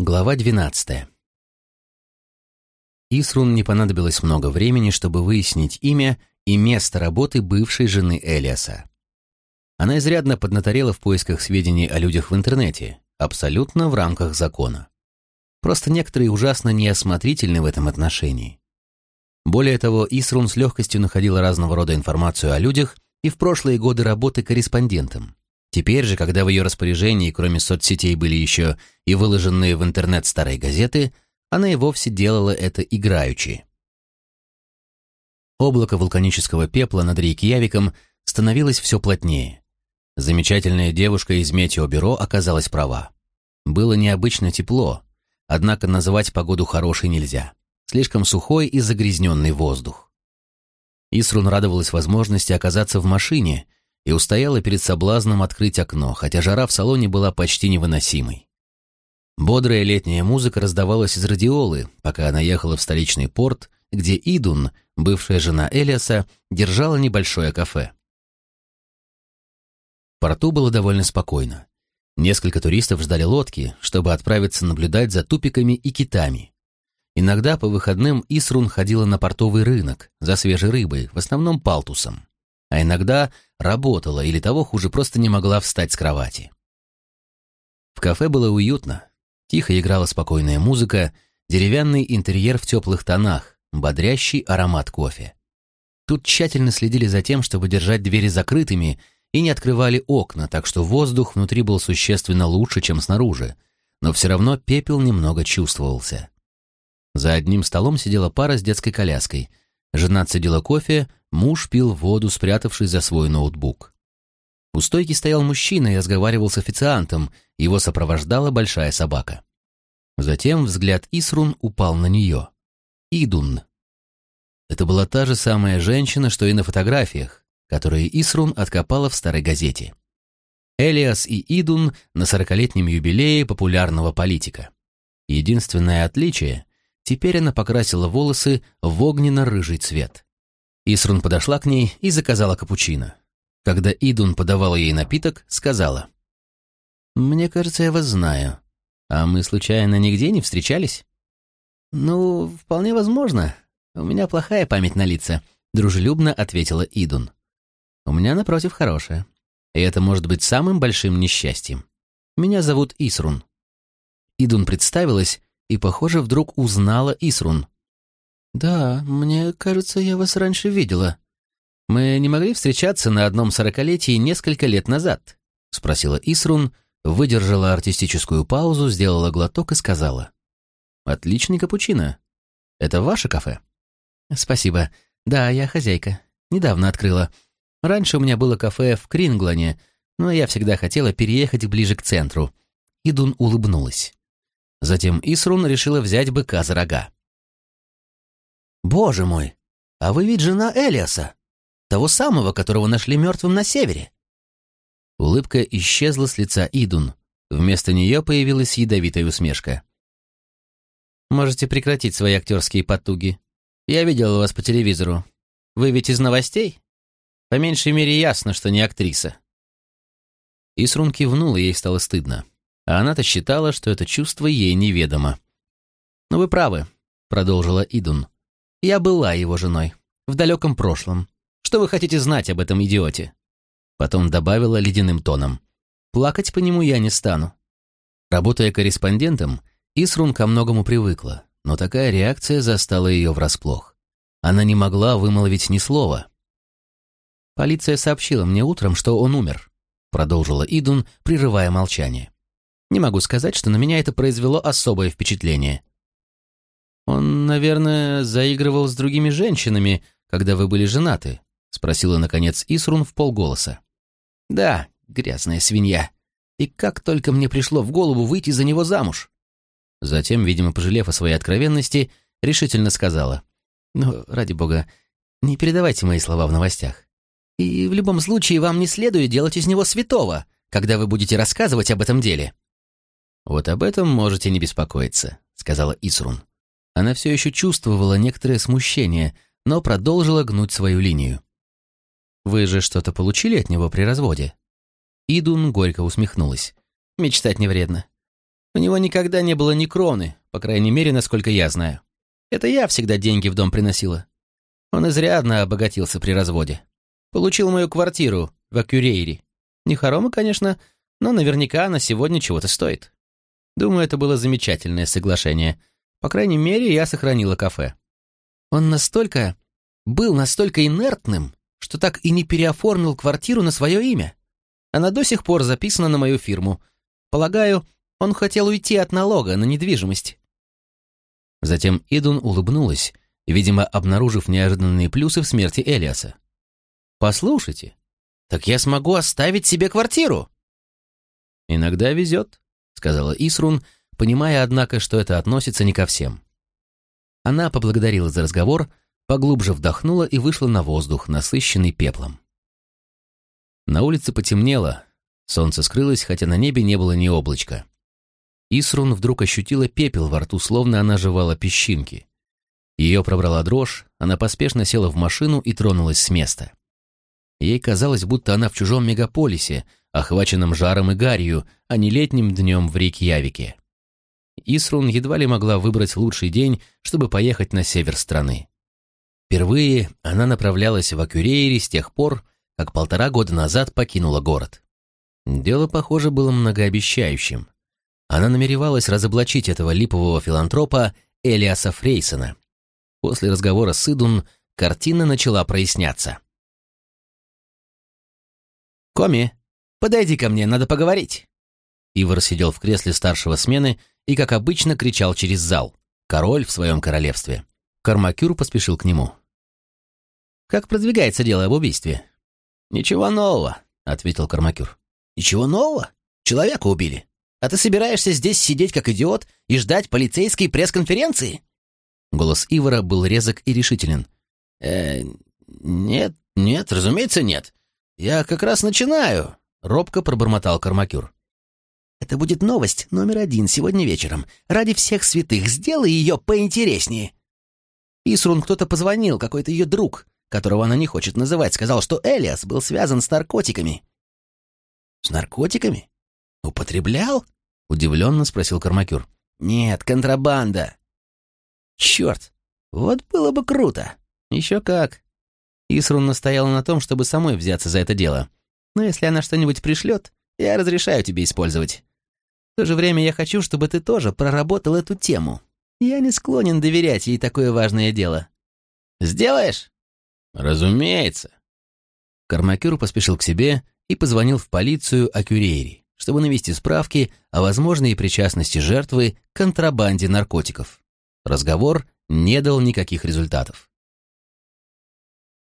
Глава 12. Исрун не понадобилось много времени, чтобы выяснить имя и место работы бывшей жены Элиаса. Она изрядно поднаторела в поисках сведений о людях в интернете, абсолютно в рамках закона. Просто некоторые ужасно неосмотрительны в этом отношении. Более того, Исрун с легкостью находила разного рода информацию о людях и в прошлые годы работы корреспондентом. Теперь же, когда в ее распоряжении, кроме соцсетей, были еще и выложенные в интернет старые газеты, она и вовсе делала это играючи. Облако вулканического пепла над Рейкьявиком становилось все плотнее. Замечательная девушка из метеобюро оказалась права. Было необычно тепло, однако называть погоду хорошей нельзя. Слишком сухой и загрязненный воздух. Исрун радовалась возможности оказаться в машине – и устояла перед соблазном открыть окно, хотя жара в салоне была почти невыносимой. Бодрая летняя музыка раздавалась из радиолы, пока она ехала в столичный порт, где Идун, бывшая жена Элиаса, держала небольшое кафе. В порту было довольно спокойно. Несколько туристов ждали лодки, чтобы отправиться наблюдать за тупиками и китами. Иногда по выходным Исрун ходила на портовый рынок за свежей рыбой, в основном палтусом а иногда работала или того хуже, просто не могла встать с кровати. В кафе было уютно. Тихо играла спокойная музыка, деревянный интерьер в теплых тонах, бодрящий аромат кофе. Тут тщательно следили за тем, чтобы держать двери закрытыми и не открывали окна, так что воздух внутри был существенно лучше, чем снаружи, но все равно пепел немного чувствовался. За одним столом сидела пара с детской коляской. Жена цедила кофе, Муж пил воду, спрятавшись за свой ноутбук. У стойки стоял мужчина и разговаривал с официантом, его сопровождала большая собака. Затем взгляд Исрун упал на нее. Идун. Это была та же самая женщина, что и на фотографиях, которые Исрун откопала в старой газете. Элиас и Идун на сорокалетнем юбилее популярного политика. Единственное отличие — теперь она покрасила волосы в огненно-рыжий цвет. Исрун подошла к ней и заказала капучино. Когда Идун подавала ей напиток, сказала. «Мне кажется, я вас знаю. А мы, случайно, нигде не встречались?» «Ну, вполне возможно. У меня плохая память на лица», — дружелюбно ответила Идун. «У меня, напротив, хорошая. И это может быть самым большим несчастьем. Меня зовут Исрун». Идун представилась и, похоже, вдруг узнала Исрун. «Да, мне кажется, я вас раньше видела. Мы не могли встречаться на одном сорокалетии несколько лет назад?» — спросила Исрун, выдержала артистическую паузу, сделала глоток и сказала. «Отличный капучино. Это ваше кафе?» «Спасибо. Да, я хозяйка. Недавно открыла. Раньше у меня было кафе в Кринглане, но я всегда хотела переехать ближе к центру». Идун улыбнулась. Затем Исрун решила взять быка за рога. «Боже мой! А вы ведь жена Элиаса, того самого, которого нашли мертвым на севере!» Улыбка исчезла с лица Идун. Вместо нее появилась ядовитая усмешка. «Можете прекратить свои актерские потуги. Я видел вас по телевизору. Вы ведь из новостей? По меньшей мере ясно, что не актриса». Исрун кивнула, ей стало стыдно. А она-то считала, что это чувство ей неведомо. «Но вы правы», — продолжила Идун. Я была его женой. В далеком прошлом. Что вы хотите знать об этом идиоте?» Потом добавила ледяным тоном. «Плакать по нему я не стану». Работая корреспондентом, Исрун ко многому привыкла, но такая реакция застала ее врасплох. Она не могла вымолвить ни слова. «Полиция сообщила мне утром, что он умер», продолжила Идун, прерывая молчание. «Не могу сказать, что на меня это произвело особое впечатление. «Он, наверное, заигрывал с другими женщинами, когда вы были женаты?» — спросила, наконец, Исрун в полголоса. «Да, грязная свинья. И как только мне пришло в голову выйти за него замуж!» Затем, видимо, пожалев о своей откровенности, решительно сказала. «Ну, ради бога, не передавайте мои слова в новостях. И в любом случае вам не следует делать из него святого, когда вы будете рассказывать об этом деле». «Вот об этом можете не беспокоиться», — сказала Исрун. Она все еще чувствовала некоторое смущение, но продолжила гнуть свою линию. «Вы же что-то получили от него при разводе?» Идун горько усмехнулась. «Мечтать не вредно. У него никогда не было ни кроны, по крайней мере, насколько я знаю. Это я всегда деньги в дом приносила. Он изрядно обогатился при разводе. Получил мою квартиру в Акюрейре. Не хорома, конечно, но наверняка она сегодня чего-то стоит. Думаю, это было замечательное соглашение. По крайней мере, я сохранила кафе. Он настолько... был настолько инертным, что так и не переоформил квартиру на свое имя. Она до сих пор записана на мою фирму. Полагаю, он хотел уйти от налога на недвижимость. Затем Идун улыбнулась, видимо, обнаружив неожиданные плюсы в смерти Элиаса. «Послушайте, так я смогу оставить себе квартиру!» «Иногда везет», — сказала Исрун, понимая, однако, что это относится не ко всем. Она поблагодарила за разговор, поглубже вдохнула и вышла на воздух, насыщенный пеплом. На улице потемнело, солнце скрылось, хотя на небе не было ни облачка. Исрун вдруг ощутила пепел во рту, словно она жевала песчинки. Ее пробрала дрожь, она поспешно села в машину и тронулась с места. Ей казалось, будто она в чужом мегаполисе, охваченном жаром и гарью, а не летним днем в Рейкьявике. Исрун едва ли могла выбрать лучший день, чтобы поехать на север страны. Впервые она направлялась в Акюрейре с тех пор, как полтора года назад покинула город. Дело, похоже, было многообещающим. Она намеревалась разоблачить этого липового филантропа Элиаса Фрейсона. После разговора с Идун картина начала проясняться. «Коми, подойди ко мне, надо поговорить». Ивар сидел в кресле старшего смены и, как обычно, кричал через зал. Король в своем королевстве. Кармакюр поспешил к нему. «Как продвигается дело об убийстве?» «Ничего нового», — ответил Кармакюр. «Ничего нового? Человека убили. А ты собираешься здесь сидеть как идиот и ждать полицейской пресс-конференции?» Голос Ивара был резок и решителен. «Э, нет, нет, разумеется, нет. Я как раз начинаю», — робко пробормотал Кармакюр. «Это будет новость номер один сегодня вечером. Ради всех святых сделай ее поинтереснее». Исрун кто-то позвонил, какой-то ее друг, которого она не хочет называть, сказал, что Элиас был связан с наркотиками. «С наркотиками?» «Употреблял?» — удивленно спросил Кармакюр. «Нет, контрабанда». «Черт, вот было бы круто!» «Еще как!» Исрун настояла на том, чтобы самой взяться за это дело. «Но если она что-нибудь пришлет, я разрешаю тебе использовать. В то же время я хочу, чтобы ты тоже проработал эту тему. Я не склонен доверять ей такое важное дело. Сделаешь?» «Разумеется!» Кармакюр поспешил к себе и позвонил в полицию о Кюрейре чтобы навести справки о возможной причастности жертвы к контрабанде наркотиков. Разговор не дал никаких результатов.